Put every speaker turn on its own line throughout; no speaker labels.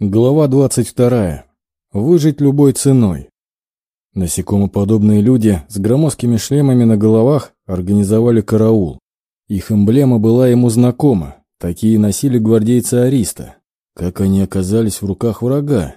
Глава 22. Выжить любой ценой. Насекомоподобные люди с громоздкими шлемами на головах организовали караул. Их эмблема была ему знакома. Такие носили гвардейцы Ариста. Как они оказались в руках врага?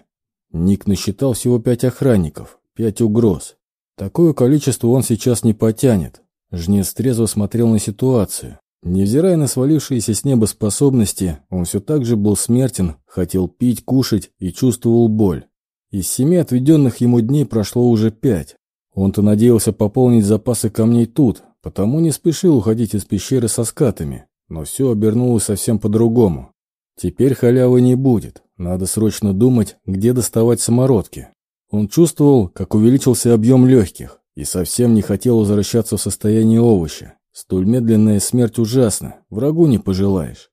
Ник насчитал всего пять охранников, пять угроз. Такое количество он сейчас не потянет. Жнец трезво смотрел на ситуацию. Невзирая на свалившиеся с неба способности, он все так же был смертен, хотел пить, кушать и чувствовал боль. Из семи отведенных ему дней прошло уже пять. Он-то надеялся пополнить запасы камней тут, потому не спешил уходить из пещеры со скатами. Но все обернулось совсем по-другому. Теперь халявы не будет, надо срочно думать, где доставать самородки. Он чувствовал, как увеличился объем легких, и совсем не хотел возвращаться в состояние овоща. Столь медленная смерть ужасна, врагу не пожелаешь.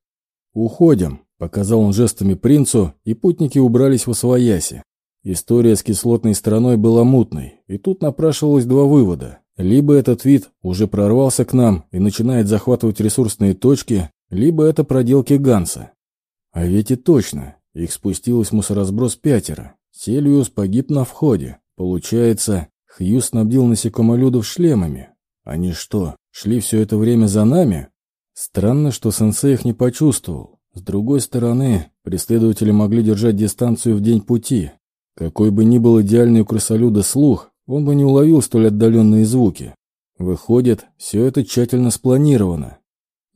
«Уходим», — показал он жестами принцу, и путники убрались в освояси. История с кислотной страной была мутной, и тут напрашивалось два вывода. Либо этот вид уже прорвался к нам и начинает захватывать ресурсные точки, либо это проделки Ганса. А ведь и точно, их спустилось мусоросброс пятеро. Сельвиус погиб на входе. Получается, Хью снабдил насекомолюдов шлемами. Они что, Шли все это время за нами? Странно, что сенсей их не почувствовал. С другой стороны, преследователи могли держать дистанцию в день пути. Какой бы ни был идеальный у крысолюда слух, он бы не уловил столь отдаленные звуки. Выходит, все это тщательно спланировано.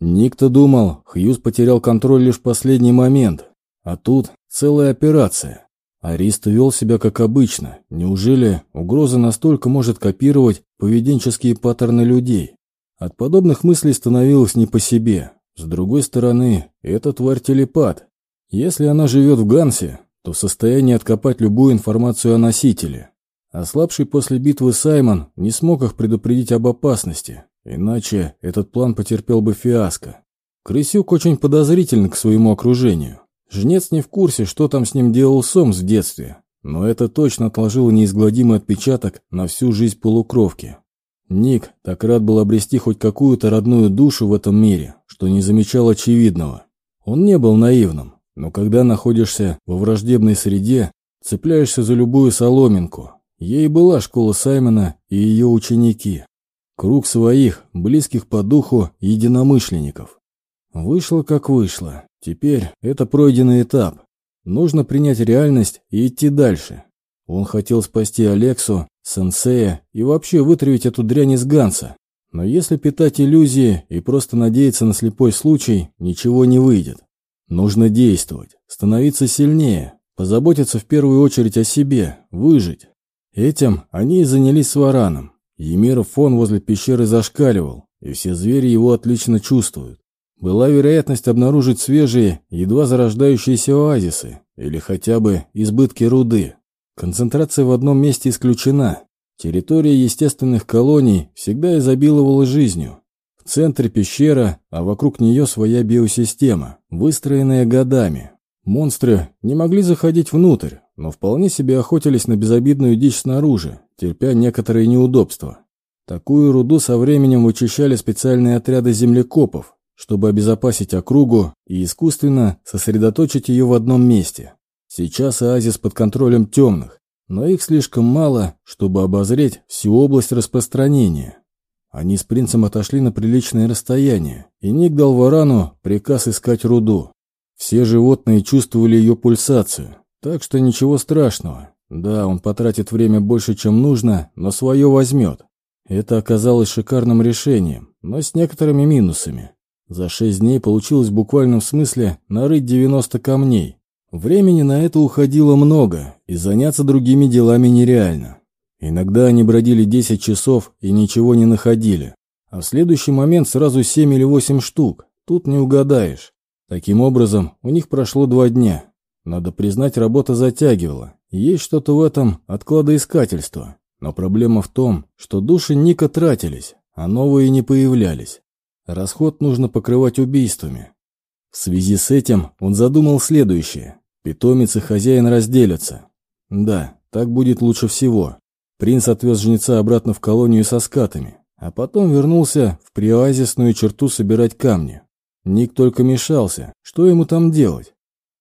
Никто думал, Хьюз потерял контроль лишь в последний момент. А тут целая операция. Арист вел себя как обычно. Неужели угроза настолько может копировать поведенческие паттерны людей? От подобных мыслей становилось не по себе. С другой стороны, это тварь телепат. Если она живет в Гансе, то в состоянии откопать любую информацию о носителе. Ослабший после битвы Саймон не смог их предупредить об опасности, иначе этот план потерпел бы фиаско. Крысюк очень подозрителен к своему окружению. Жнец не в курсе, что там с ним делал Сомс в детстве, но это точно отложило неизгладимый отпечаток на всю жизнь полукровки. Ник так рад был обрести хоть какую-то родную душу в этом мире, что не замечал очевидного. Он не был наивным, но когда находишься во враждебной среде, цепляешься за любую соломинку. Ей была школа Саймона и ее ученики. Круг своих, близких по духу единомышленников. Вышло как вышло. Теперь это пройденный этап. Нужно принять реальность и идти дальше. Он хотел спасти Алексу, сенсея и вообще вытравить эту дрянь из Ганса. Но если питать иллюзии и просто надеяться на слепой случай, ничего не выйдет. Нужно действовать, становиться сильнее, позаботиться в первую очередь о себе, выжить. Этим они и занялись с Вараном. Емиров фон возле пещеры зашкаливал, и все звери его отлично чувствуют. Была вероятность обнаружить свежие, едва зарождающиеся оазисы, или хотя бы избытки руды. Концентрация в одном месте исключена. Территория естественных колоний всегда изобиловала жизнью. В центре пещера, а вокруг нее своя биосистема, выстроенная годами. Монстры не могли заходить внутрь, но вполне себе охотились на безобидную дичь снаружи, терпя некоторые неудобства. Такую руду со временем вычищали специальные отряды землекопов, чтобы обезопасить округу и искусственно сосредоточить ее в одном месте. Сейчас оазис под контролем темных, но их слишком мало, чтобы обозреть всю область распространения. Они с принцем отошли на приличное расстояние, и Ник дал Варану приказ искать руду. Все животные чувствовали ее пульсацию, так что ничего страшного. Да, он потратит время больше, чем нужно, но свое возьмет. Это оказалось шикарным решением, но с некоторыми минусами. За шесть дней получилось в буквальном смысле нарыть 90 камней, Времени на это уходило много, и заняться другими делами нереально. Иногда они бродили 10 часов и ничего не находили, а в следующий момент сразу 7 или 8 штук, тут не угадаешь. Таким образом, у них прошло два дня. Надо признать, работа затягивала. Есть что-то в этом откладоискательство. Но проблема в том, что души Ника тратились, а новые не появлялись. Расход нужно покрывать убийствами, в связи с этим он задумал следующее. Питомец и хозяин разделятся. Да, так будет лучше всего. Принц отвез жнеца обратно в колонию со скатами, а потом вернулся в приоазисную черту собирать камни. Ник только мешался. Что ему там делать?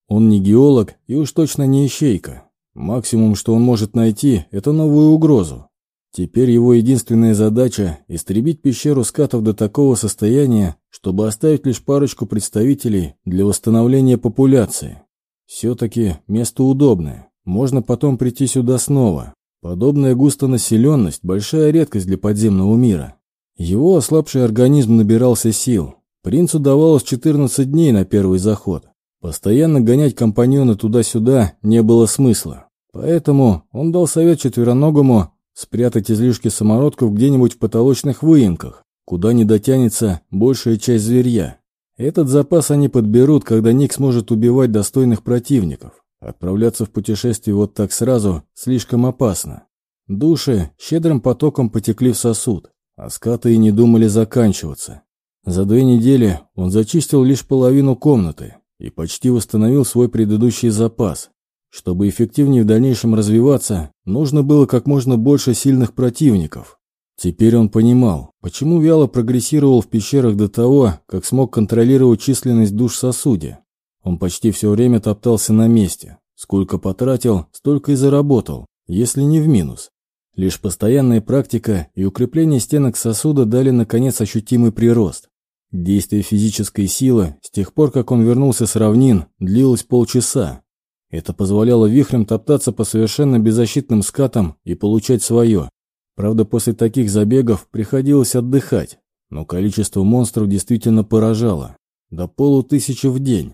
Он не геолог и уж точно не ищейка. Максимум, что он может найти, это новую угрозу. Теперь его единственная задача – истребить пещеру скатов до такого состояния, чтобы оставить лишь парочку представителей для восстановления популяции. Все-таки место удобное, можно потом прийти сюда снова. Подобная густонаселенность – большая редкость для подземного мира. Его ослабший организм набирался сил. Принцу давалось 14 дней на первый заход. Постоянно гонять компаньона туда-сюда не было смысла. Поэтому он дал совет четвероногому спрятать излишки самородков где-нибудь в потолочных выемках, куда не дотянется большая часть зверья. Этот запас они подберут, когда Ник сможет убивать достойных противников. Отправляться в путешествие вот так сразу слишком опасно. Души щедрым потоком потекли в сосуд, а скаты и не думали заканчиваться. За две недели он зачистил лишь половину комнаты и почти восстановил свой предыдущий запас. Чтобы эффективнее в дальнейшем развиваться, нужно было как можно больше сильных противников. Теперь он понимал, почему вяло прогрессировал в пещерах до того, как смог контролировать численность душ в сосуде. Он почти все время топтался на месте. Сколько потратил, столько и заработал, если не в минус. Лишь постоянная практика и укрепление стенок сосуда дали, наконец, ощутимый прирост. Действие физической силы с тех пор, как он вернулся с равнин, длилось полчаса, это позволяло вихрем топтаться по совершенно беззащитным скатам и получать свое. Правда, после таких забегов приходилось отдыхать, но количество монстров действительно поражало. До полутысячи в день.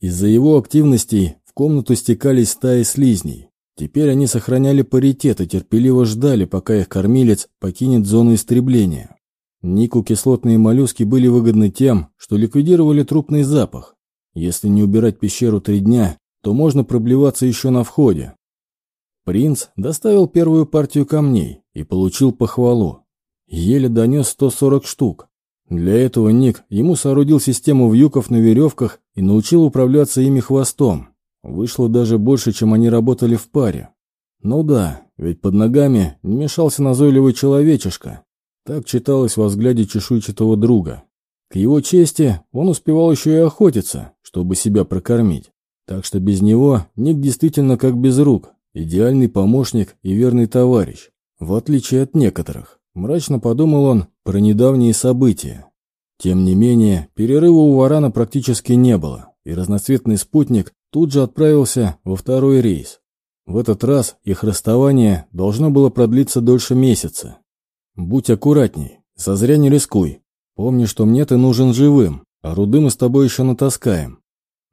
Из-за его активностей в комнату стекались стаи слизней. Теперь они сохраняли паритет и терпеливо ждали, пока их кормилец покинет зону истребления. Нику кислотные моллюски были выгодны тем, что ликвидировали трупный запах. Если не убирать пещеру три дня, то можно проблеваться еще на входе. Принц доставил первую партию камней и получил похвалу. Еле донес 140 штук. Для этого Ник ему соорудил систему вьюков на веревках и научил управляться ими хвостом. Вышло даже больше, чем они работали в паре. Ну да, ведь под ногами не мешался назойливый человечишка. Так читалось во взгляде чешуйчатого друга. К его чести он успевал еще и охотиться, чтобы себя прокормить. Так что без него Ник действительно как без рук, идеальный помощник и верный товарищ, в отличие от некоторых. Мрачно подумал он про недавние события. Тем не менее, перерыва у Варана практически не было, и разноцветный спутник тут же отправился во второй рейс. В этот раз их расставание должно было продлиться дольше месяца. «Будь аккуратней, зазря не рискуй. Помни, что мне ты нужен живым, а руды мы с тобой еще натаскаем.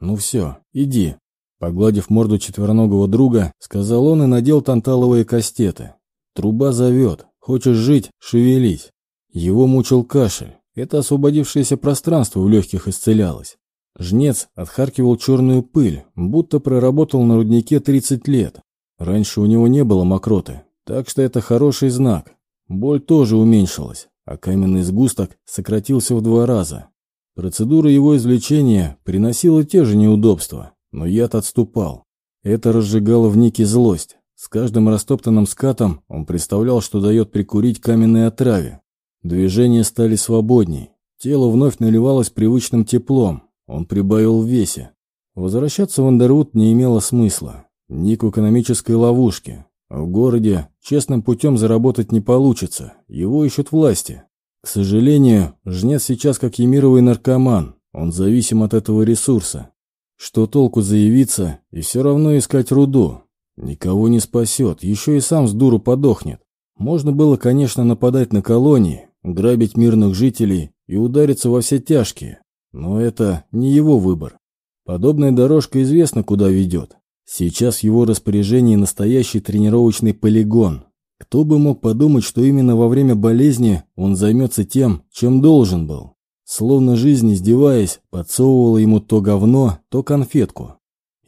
«Ну все, иди». Погладив морду четвероногого друга, сказал он и надел танталовые кастеты. «Труба зовет. Хочешь жить? Шевелись». Его мучил кашель. Это освободившееся пространство в легких исцелялось. Жнец отхаркивал черную пыль, будто проработал на руднике 30 лет. Раньше у него не было мокроты, так что это хороший знак. Боль тоже уменьшилась, а каменный сгусток сократился в два раза. Процедура его извлечения приносила те же неудобства, но яд отступал. Это разжигало в Нике злость. С каждым растоптанным скатом он представлял, что дает прикурить каменной отраве. Движения стали свободней. Тело вновь наливалось привычным теплом. Он прибавил в весе. Возвращаться в Андервуд не имело смысла. Ник в экономической ловушке. В городе честным путем заработать не получится. Его ищут власти. К сожалению, жнец сейчас как емировый наркоман, он зависим от этого ресурса. Что толку заявиться и все равно искать руду? Никого не спасет, еще и сам с дуру подохнет. Можно было, конечно, нападать на колонии, грабить мирных жителей и удариться во все тяжкие, но это не его выбор. Подобная дорожка известна, куда ведет. Сейчас в его распоряжении настоящий тренировочный полигон, кто бы мог подумать, что именно во время болезни он займется тем, чем должен был. Словно жизнь, издеваясь, подсовывала ему то говно, то конфетку.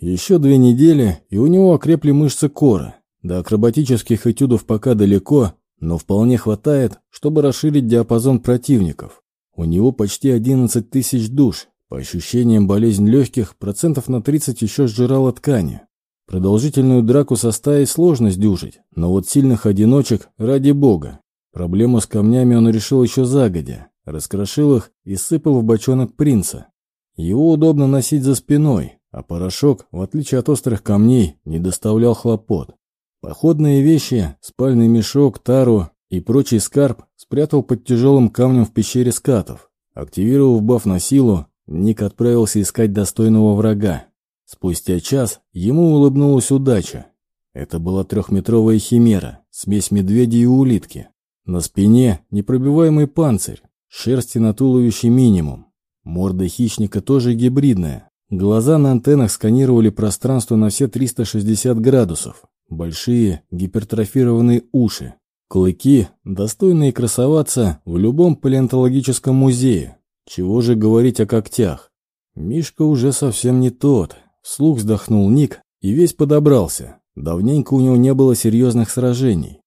Еще две недели, и у него окрепли мышцы кора. До акробатических этюдов пока далеко, но вполне хватает, чтобы расширить диапазон противников. У него почти 11 тысяч душ. По ощущениям, болезнь легких процентов на 30 еще сжирала ткани. Продолжительную драку со стаей сложно сдюжить, но вот сильных одиночек ради бога. Проблему с камнями он решил еще загодя, раскрошил их и сыпал в бочонок принца. Его удобно носить за спиной, а порошок, в отличие от острых камней, не доставлял хлопот. Походные вещи, спальный мешок, тару и прочий скарб спрятал под тяжелым камнем в пещере скатов. Активировав баф на силу, Ник отправился искать достойного врага. Спустя час ему улыбнулась удача. Это была трехметровая химера, смесь медведя и улитки. На спине непробиваемый панцирь, шерсти на туловище минимум. Морда хищника тоже гибридная. Глаза на антеннах сканировали пространство на все 360 градусов. Большие гипертрофированные уши. Клыки, достойные красоваться в любом палеонтологическом музее. Чего же говорить о когтях? Мишка уже совсем не тот. Вслух вздохнул Ник и весь подобрался. Давненько у него не было серьезных сражений.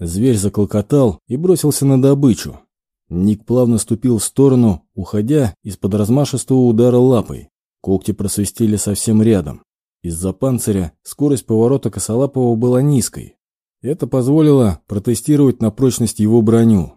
Зверь заклокотал и бросился на добычу. Ник плавно ступил в сторону, уходя из-под размашистого удара лапой. Когти просвистели совсем рядом. Из-за панциря скорость поворота косолапого была низкой. Это позволило протестировать на прочность его броню.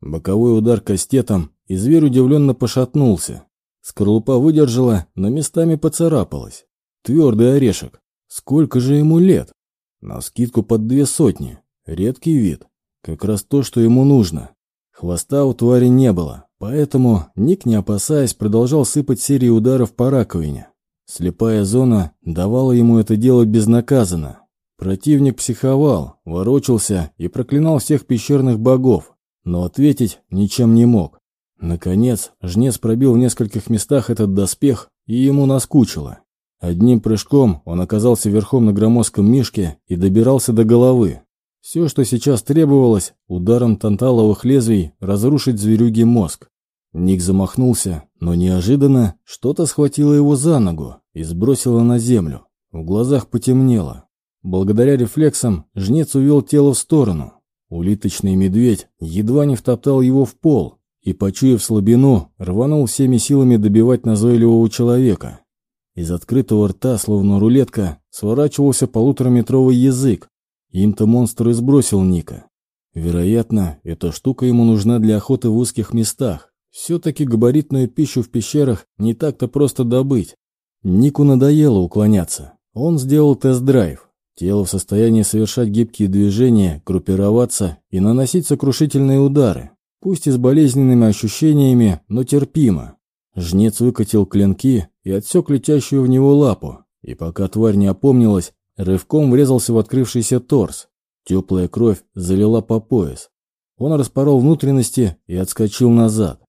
Боковой удар кастетом, и зверь удивленно пошатнулся. Скорлупа выдержала, но местами поцарапалась. Твердый орешек. Сколько же ему лет? На скидку под две сотни. Редкий вид. Как раз то, что ему нужно. Хвоста у твари не было, поэтому Ник, не опасаясь, продолжал сыпать серии ударов по раковине. Слепая зона давала ему это делать безнаказанно. Противник психовал, ворочался и проклинал всех пещерных богов, но ответить ничем не мог. Наконец, жнец пробил в нескольких местах этот доспех, и ему наскучило. Одним прыжком он оказался верхом на громоздком мишке и добирался до головы. Все, что сейчас требовалось, ударом танталовых лезвий разрушить зверюги мозг. Ник замахнулся, но неожиданно что-то схватило его за ногу и сбросило на землю. В глазах потемнело. Благодаря рефлексам жнец увел тело в сторону. Улиточный медведь едва не втоптал его в пол и, почуяв слабину, рванул всеми силами добивать назойливого человека. Из открытого рта, словно рулетка, сворачивался полутораметровый язык. Им-то монстр и сбросил Ника. Вероятно, эта штука ему нужна для охоты в узких местах. Все-таки габаритную пищу в пещерах не так-то просто добыть. Нику надоело уклоняться. Он сделал тест-драйв. Тело в состоянии совершать гибкие движения, группироваться и наносить сокрушительные удары. Пусть и с болезненными ощущениями, но терпимо. Жнец выкатил клинки и отсек летящую в него лапу, и пока тварь не опомнилась, рывком врезался в открывшийся торс. Теплая кровь залила по пояс. Он распорол внутренности и отскочил назад.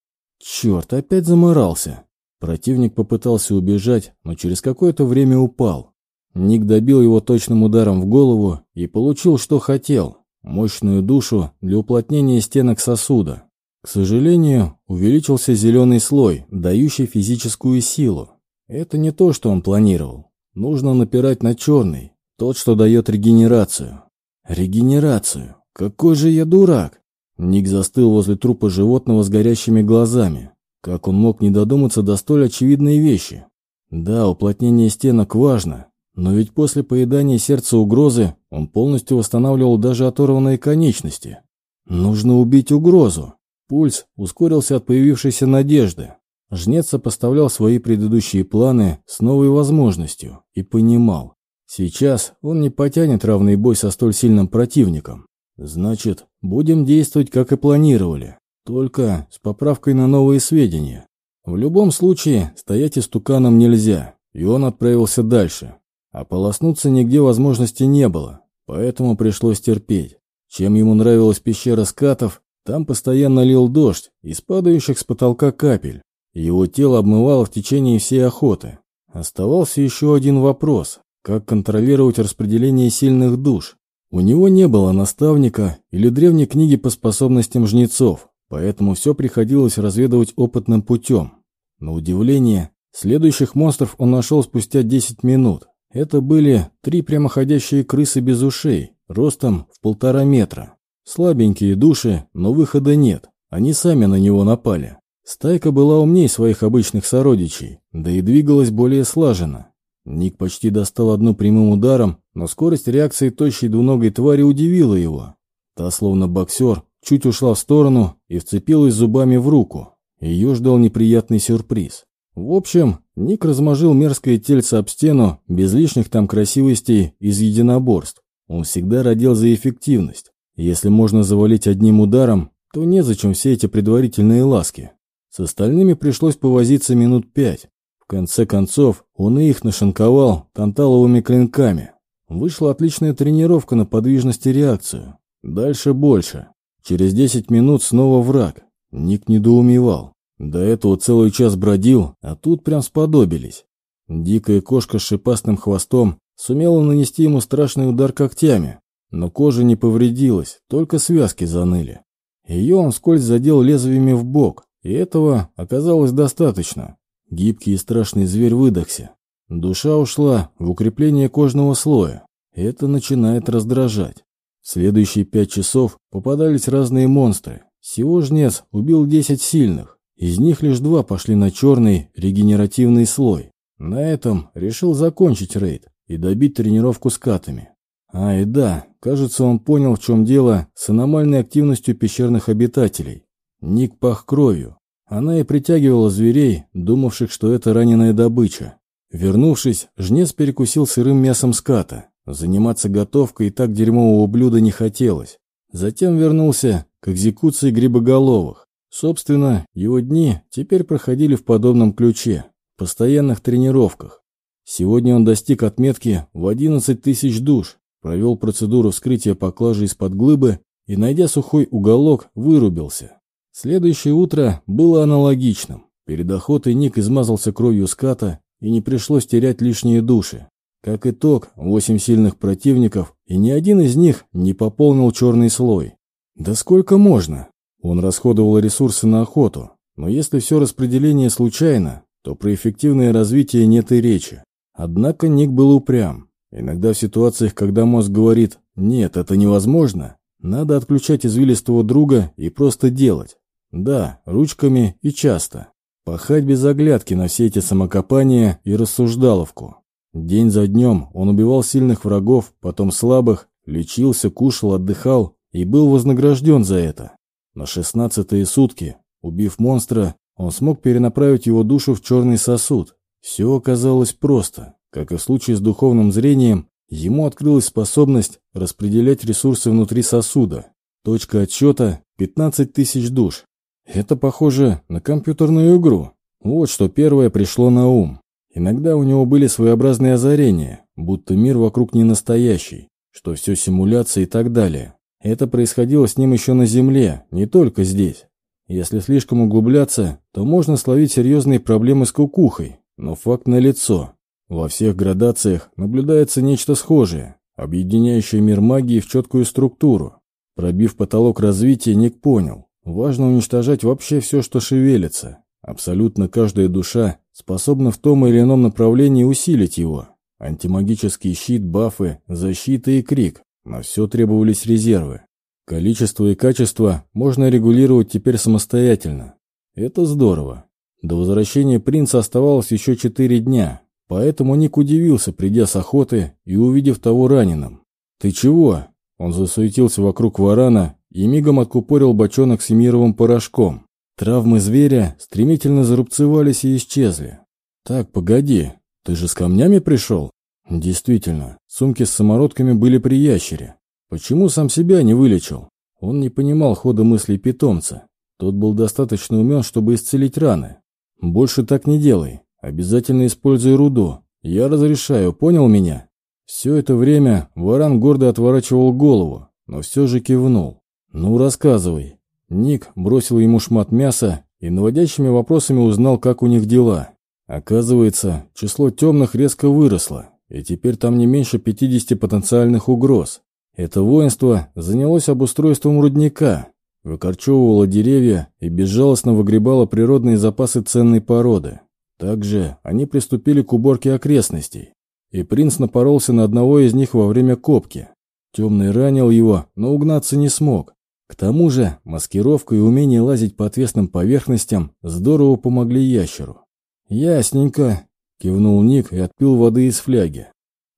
Черт, опять заморался. Противник попытался убежать, но через какое-то время упал. Ник добил его точным ударом в голову и получил, что хотел – мощную душу для уплотнения стенок сосуда. К сожалению, увеличился зеленый слой, дающий физическую силу. Это не то, что он планировал. Нужно напирать на черный, тот, что дает регенерацию. Регенерацию? Какой же я дурак! Ник застыл возле трупа животного с горящими глазами. Как он мог не додуматься до столь очевидной вещи? Да, уплотнение стенок важно, но ведь после поедания сердца угрозы он полностью восстанавливал даже оторванные конечности. Нужно убить угрозу. Пульс ускорился от появившейся надежды. Жнец сопоставлял свои предыдущие планы с новой возможностью и понимал. Сейчас он не потянет равный бой со столь сильным противником. Значит, будем действовать, как и планировали, только с поправкой на новые сведения. В любом случае, стоять истуканом нельзя, и он отправился дальше. А полоснуться нигде возможности не было, поэтому пришлось терпеть. Чем ему нравилась пещера скатов, там постоянно лил дождь из падающих с потолка капель. Его тело обмывало в течение всей охоты. Оставался еще один вопрос – как контролировать распределение сильных душ? У него не было наставника или древней книги по способностям жнецов, поэтому все приходилось разведывать опытным путем. На удивление, следующих монстров он нашел спустя 10 минут. Это были три прямоходящие крысы без ушей, ростом в полтора метра. Слабенькие души, но выхода нет. Они сами на него напали. Стайка была умней своих обычных сородичей, да и двигалась более слаженно. Ник почти достал одну прямым ударом, но скорость реакции тощей двуногой твари удивила его. Та, словно боксер, чуть ушла в сторону и вцепилась зубами в руку. Ее ждал неприятный сюрприз. В общем, Ник размажил мерзкое тельце об стену, без лишних там красивостей из единоборств. Он всегда родил за эффективность. Если можно завалить одним ударом, то незачем все эти предварительные ласки. С остальными пришлось повозиться минут пять. В конце концов, он и их нашинковал танталовыми клинками. Вышла отличная тренировка на подвижность и реакцию. Дальше больше. Через 10 минут снова враг. Ник недоумевал. До этого целый час бродил, а тут прям сподобились. Дикая кошка с шипастым хвостом сумела нанести ему страшный удар когтями, но кожа не повредилась, только связки заныли. Ее он скользь задел лезвиями в бок, и этого оказалось достаточно. Гибкий и страшный зверь выдохся. Душа ушла в укрепление кожного слоя. Это начинает раздражать. В следующие пять часов попадались разные монстры. Всего жнец убил десять сильных. Из них лишь два пошли на черный регенеративный слой. На этом решил закончить рейд и добить тренировку с катами. А, и да, кажется, он понял, в чем дело с аномальной активностью пещерных обитателей. Ник пах кровью. Она и притягивала зверей, думавших, что это раненая добыча. Вернувшись, жнец перекусил сырым мясом ската. Заниматься готовкой и так дерьмового блюда не хотелось. Затем вернулся к экзекуции грибоголовых. Собственно, его дни теперь проходили в подобном ключе, постоянных тренировках. Сегодня он достиг отметки в 11 тысяч душ, провел процедуру вскрытия поклажи из-под глыбы и, найдя сухой уголок, вырубился. Следующее утро было аналогичным. Перед охотой Ник измазался кровью ската, и не пришлось терять лишние души. Как итог, восемь сильных противников, и ни один из них не пополнил черный слой. Да сколько можно? Он расходовал ресурсы на охоту, но если все распределение случайно, то про эффективное развитие нет и речи. Однако Ник был упрям. Иногда в ситуациях, когда мозг говорит «нет, это невозможно», надо отключать извилистого друга и просто делать. Да, ручками и часто. Пахать без оглядки на все эти самокопания и рассуждаловку. День за днем он убивал сильных врагов, потом слабых, лечился, кушал, отдыхал и был вознагражден за это. На шестнадцатые сутки, убив монстра, он смог перенаправить его душу в черный сосуд. Все оказалось просто. Как и в случае с духовным зрением, ему открылась способность распределять ресурсы внутри сосуда. Точка отсчета – 15 тысяч душ. Это похоже на компьютерную игру. Вот что первое пришло на ум. Иногда у него были своеобразные озарения, будто мир вокруг не настоящий, что все симуляция и так далее. Это происходило с ним еще на Земле, не только здесь. Если слишком углубляться, то можно словить серьезные проблемы с кукухой, но факт налицо. Во всех градациях наблюдается нечто схожее, объединяющее мир магии в четкую структуру. Пробив потолок развития, Ник понял, важно уничтожать вообще все, что шевелится. Абсолютно каждая душа способна в том или ином направлении усилить его. Антимагический щит, бафы, защита и крик. На все требовались резервы. Количество и качество можно регулировать теперь самостоятельно. Это здорово. До возвращения принца оставалось еще четыре дня, поэтому Ник удивился, придя с охоты и увидев того раненым. «Ты чего?» Он засуетился вокруг варана и мигом откупорил бочонок с эмировым порошком. Травмы зверя стремительно зарубцевались и исчезли. «Так, погоди, ты же с камнями пришел?» «Действительно, сумки с самородками были при ящере. Почему сам себя не вылечил?» Он не понимал хода мыслей питомца. Тот был достаточно умен, чтобы исцелить раны. «Больше так не делай. Обязательно используй руду. Я разрешаю, понял меня?» Все это время Варан гордо отворачивал голову, но все же кивнул. «Ну, рассказывай, Ник бросил ему шмат мяса и наводящими вопросами узнал, как у них дела. Оказывается, число темных резко выросло, и теперь там не меньше 50 потенциальных угроз. Это воинство занялось обустройством рудника, выкорчевывало деревья и безжалостно выгребало природные запасы ценной породы. Также они приступили к уборке окрестностей, и принц напоролся на одного из них во время копки. Темный ранил его, но угнаться не смог, к тому же маскировка и умение лазить по отвесным поверхностям здорово помогли ящеру. «Ясненько», — кивнул Ник и отпил воды из фляги.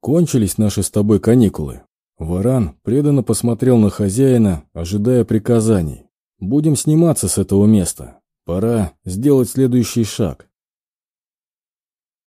«Кончились наши с тобой каникулы». Варан преданно посмотрел на хозяина, ожидая приказаний. «Будем сниматься с этого места. Пора сделать следующий шаг.